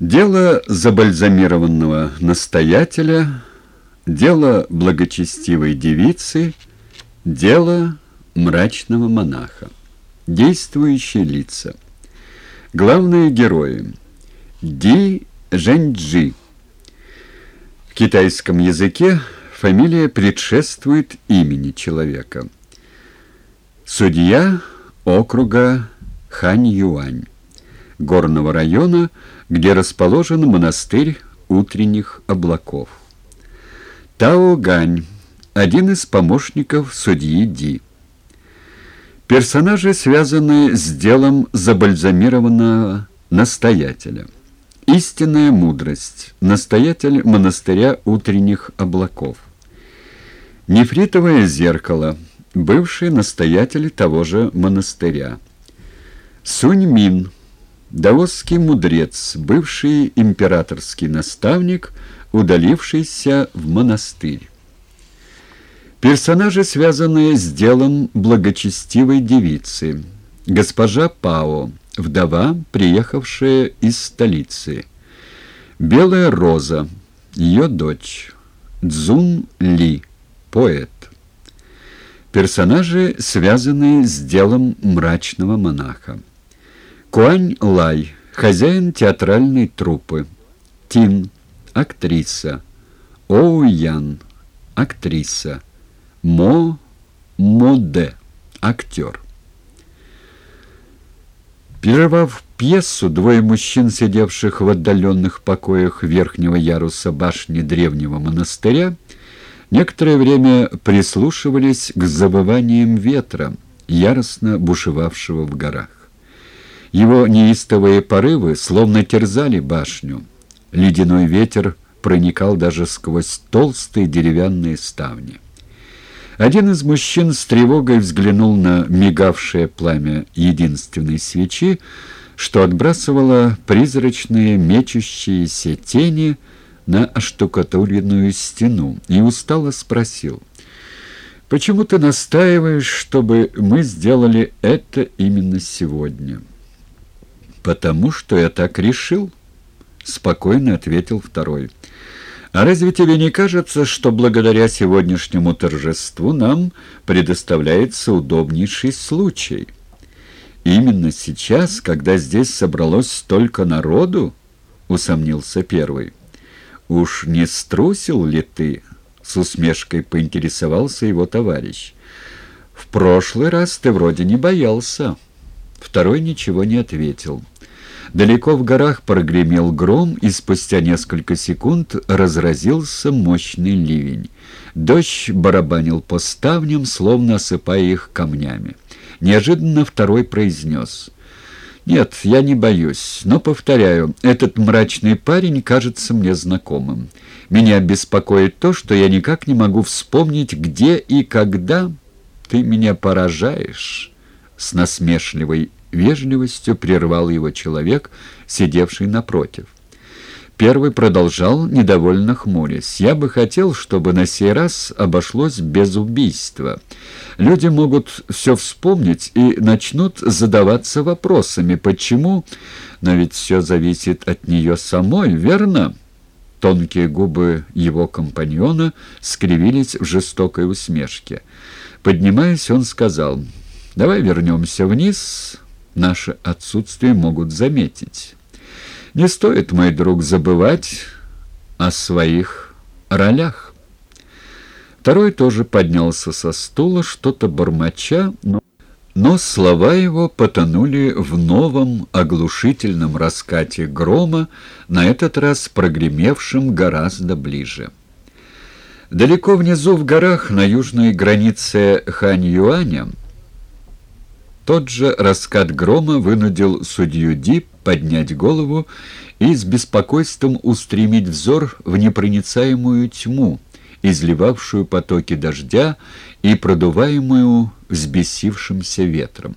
Дело забальзамированного настоятеля, дело благочестивой девицы, дело мрачного монаха. Действующие лица. Главные герои. Ди Жэньджи. В китайском языке фамилия предшествует имени человека. Судья округа Хань-Юань, горного района, где расположен монастырь утренних облаков. Тао Гань, один из помощников судьи Ди. Персонажи связаны с делом забальзамированного настоятеля. Истинная мудрость. Настоятель монастыря утренних облаков. Нефритовое зеркало. Бывший настоятель того же монастыря. Сунь Мин. Даосский мудрец, бывший императорский наставник, удалившийся в монастырь. Персонажи, связанные с делом благочестивой девицы. Госпожа Пао, вдова, приехавшая из столицы. Белая роза, ее дочь. Цзун Ли, поэт. Персонажи, связанные с делом мрачного монаха. Куань Лай, хозяин театральной труппы. Тин, актриса. Оу Ян, актриса. Мо Моде, актер. Прервав пьесу, двое мужчин, сидевших в отдаленных покоях верхнего яруса башни древнего монастыря, некоторое время прислушивались к забываниям ветра, яростно бушевавшего в горах. Его неистовые порывы словно терзали башню. Ледяной ветер проникал даже сквозь толстые деревянные ставни. Один из мужчин с тревогой взглянул на мигавшее пламя единственной свечи, что отбрасывало призрачные мечущиеся тени на оштукатуренную стену, и устало спросил, «Почему ты настаиваешь, чтобы мы сделали это именно сегодня?» «Потому что я так решил», — спокойно ответил второй. «А разве тебе не кажется, что благодаря сегодняшнему торжеству нам предоставляется удобнейший случай? Именно сейчас, когда здесь собралось столько народу?» — усомнился первый. «Уж не струсил ли ты?» — с усмешкой поинтересовался его товарищ. «В прошлый раз ты вроде не боялся». Второй ничего не ответил. Далеко в горах прогремел гром, и спустя несколько секунд разразился мощный ливень. Дождь барабанил по ставням, словно осыпая их камнями. Неожиданно второй произнес. «Нет, я не боюсь, но, повторяю, этот мрачный парень кажется мне знакомым. Меня беспокоит то, что я никак не могу вспомнить, где и когда ты меня поражаешь» с насмешливой вежливостью прервал его человек, сидевший напротив. Первый продолжал, недовольно хмурясь. «Я бы хотел, чтобы на сей раз обошлось без убийства. Люди могут все вспомнить и начнут задаваться вопросами, почему... Но ведь все зависит от нее самой, верно?» Тонкие губы его компаньона скривились в жестокой усмешке. Поднимаясь, он сказал... Давай вернемся вниз, наше отсутствие могут заметить. Не стоит, мой друг, забывать о своих ролях. Второй тоже поднялся со стула, что-то бормоча, но... Но слова его потонули в новом оглушительном раскате грома, на этот раз прогремевшем гораздо ближе. Далеко внизу в горах, на южной границе Хань-Юаня, тот же раскат грома вынудил судью Ди поднять голову и с беспокойством устремить взор в непроницаемую тьму, изливавшую потоки дождя и продуваемую взбесившимся ветром.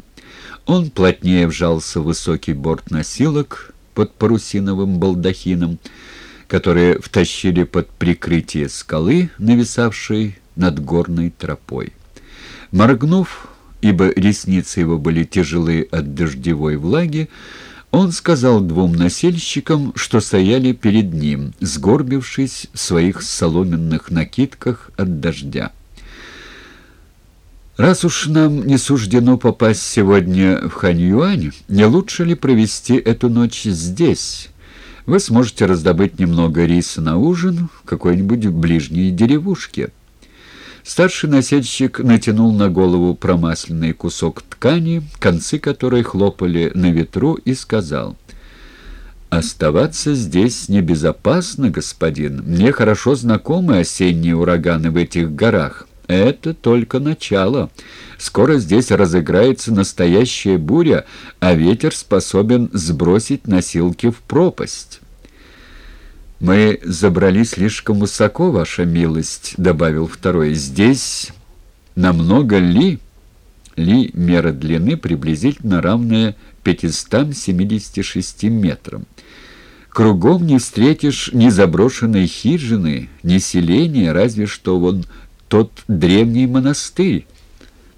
Он плотнее вжался в высокий борт носилок под парусиновым балдахином, которые втащили под прикрытие скалы, нависавшей над горной тропой. Моргнув, ибо ресницы его были тяжелы от дождевой влаги, Он сказал двум насельщикам, что стояли перед ним, сгорбившись в своих соломенных накидках от дождя. «Раз уж нам не суждено попасть сегодня в Ханьюань, не лучше ли провести эту ночь здесь? Вы сможете раздобыть немного риса на ужин в какой-нибудь ближней деревушке». Старший носильщик натянул на голову промасленный кусок ткани, концы которой хлопали на ветру, и сказал, «Оставаться здесь небезопасно, господин. Мне хорошо знакомы осенние ураганы в этих горах. Это только начало. Скоро здесь разыграется настоящая буря, а ветер способен сбросить носилки в пропасть». «Мы забрались слишком высоко, ваша милость», — добавил второй. «Здесь намного ли?» Ли — мера длины, приблизительно равная 576 метрам. Кругом не встретишь ни заброшенной хижины, ни селения, разве что вон тот древний монастырь.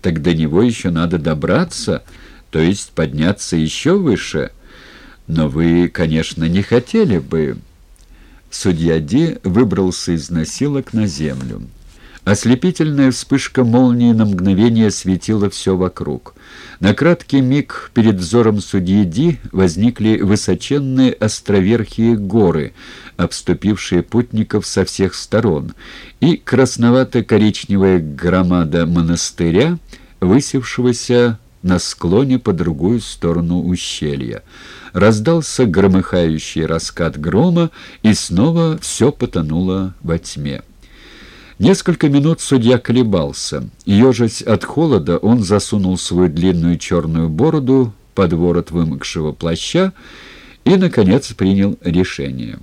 Так до него еще надо добраться, то есть подняться еще выше. Но вы, конечно, не хотели бы... Судья Ди выбрался из носилок на землю. Ослепительная вспышка молнии на мгновение светила все вокруг. На краткий миг перед взором судьи Ди возникли высоченные островерхие горы, обступившие путников со всех сторон, и красновато-коричневая громада монастыря, высевшегося на склоне по другую сторону ущелья. Раздался громыхающий раскат грома, и снова все потонуло во тьме. Несколько минут судья колебался. Ежась от холода, он засунул свою длинную черную бороду под ворот вымокшего плаща и, наконец, принял решение.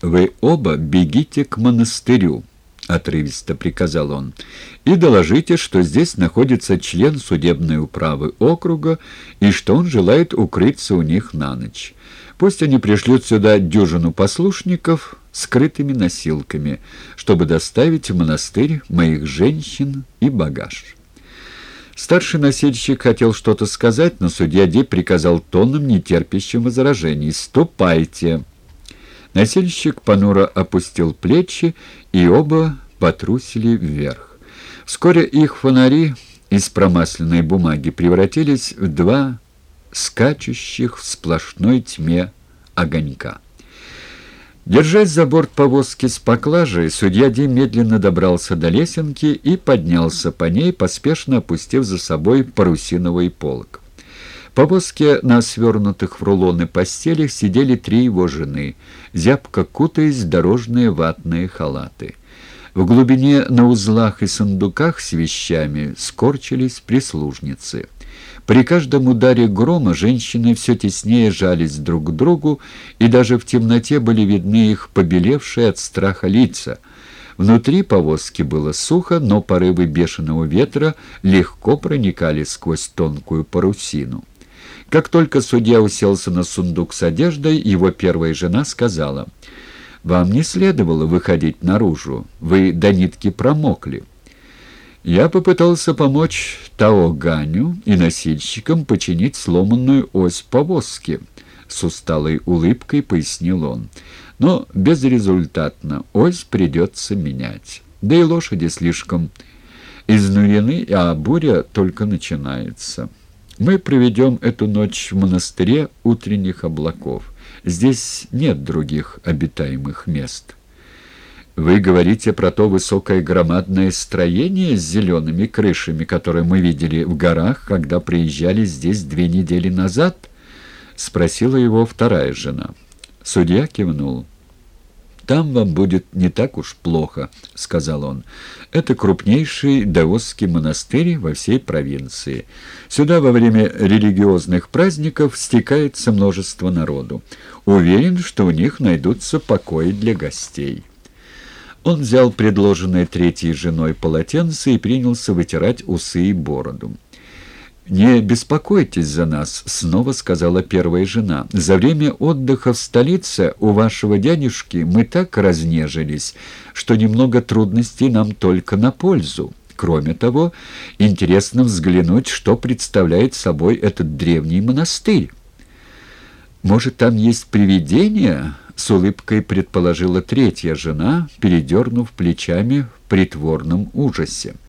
«Вы оба бегите к монастырю». — отрывисто приказал он, — «и доложите, что здесь находится член судебной управы округа и что он желает укрыться у них на ночь. Пусть они пришлют сюда дюжину послушников скрытыми носилками, чтобы доставить в монастырь моих женщин и багаж». Старший носильщик хотел что-то сказать, но судья Ди приказал тоном, нетерпящим возражений, «Ступайте». Носильщик понуро опустил плечи, и оба потрусили вверх. Вскоре их фонари из промасленной бумаги превратились в два скачущих в сплошной тьме огонька. Держась за борт повозки с поклажей, судья Ди медленно добрался до лесенки и поднялся по ней, поспешно опустив за собой парусиновый полог повозке на свернутых в рулоны постелях сидели три его жены, зябко кутаясь в дорожные ватные халаты. В глубине на узлах и сундуках с вещами скорчились прислужницы. При каждом ударе грома женщины все теснее жались друг к другу, и даже в темноте были видны их побелевшие от страха лица. Внутри повозки было сухо, но порывы бешеного ветра легко проникали сквозь тонкую парусину. Как только судья уселся на сундук с одеждой, его первая жена сказала, «Вам не следовало выходить наружу, вы до нитки промокли». Я попытался помочь Тао Ганю и носильщикам починить сломанную ось повозки. С усталой улыбкой пояснил он. Но безрезультатно ось придется менять. Да и лошади слишком изнурены, а буря только начинается». Мы проведем эту ночь в монастыре утренних облаков. Здесь нет других обитаемых мест. Вы говорите про то высокое громадное строение с зелеными крышами, которое мы видели в горах, когда приезжали здесь две недели назад? Спросила его вторая жена. Судья кивнул. «Там вам будет не так уж плохо», — сказал он. «Это крупнейший даосский монастырь во всей провинции. Сюда во время религиозных праздников стекается множество народу. Уверен, что у них найдутся покои для гостей». Он взял предложенное третьей женой полотенце и принялся вытирать усы и бороду. «Не беспокойтесь за нас», — снова сказала первая жена. «За время отдыха в столице у вашего дядюшки мы так разнежились, что немного трудностей нам только на пользу. Кроме того, интересно взглянуть, что представляет собой этот древний монастырь». «Может, там есть привидение?» — с улыбкой предположила третья жена, передернув плечами в притворном ужасе.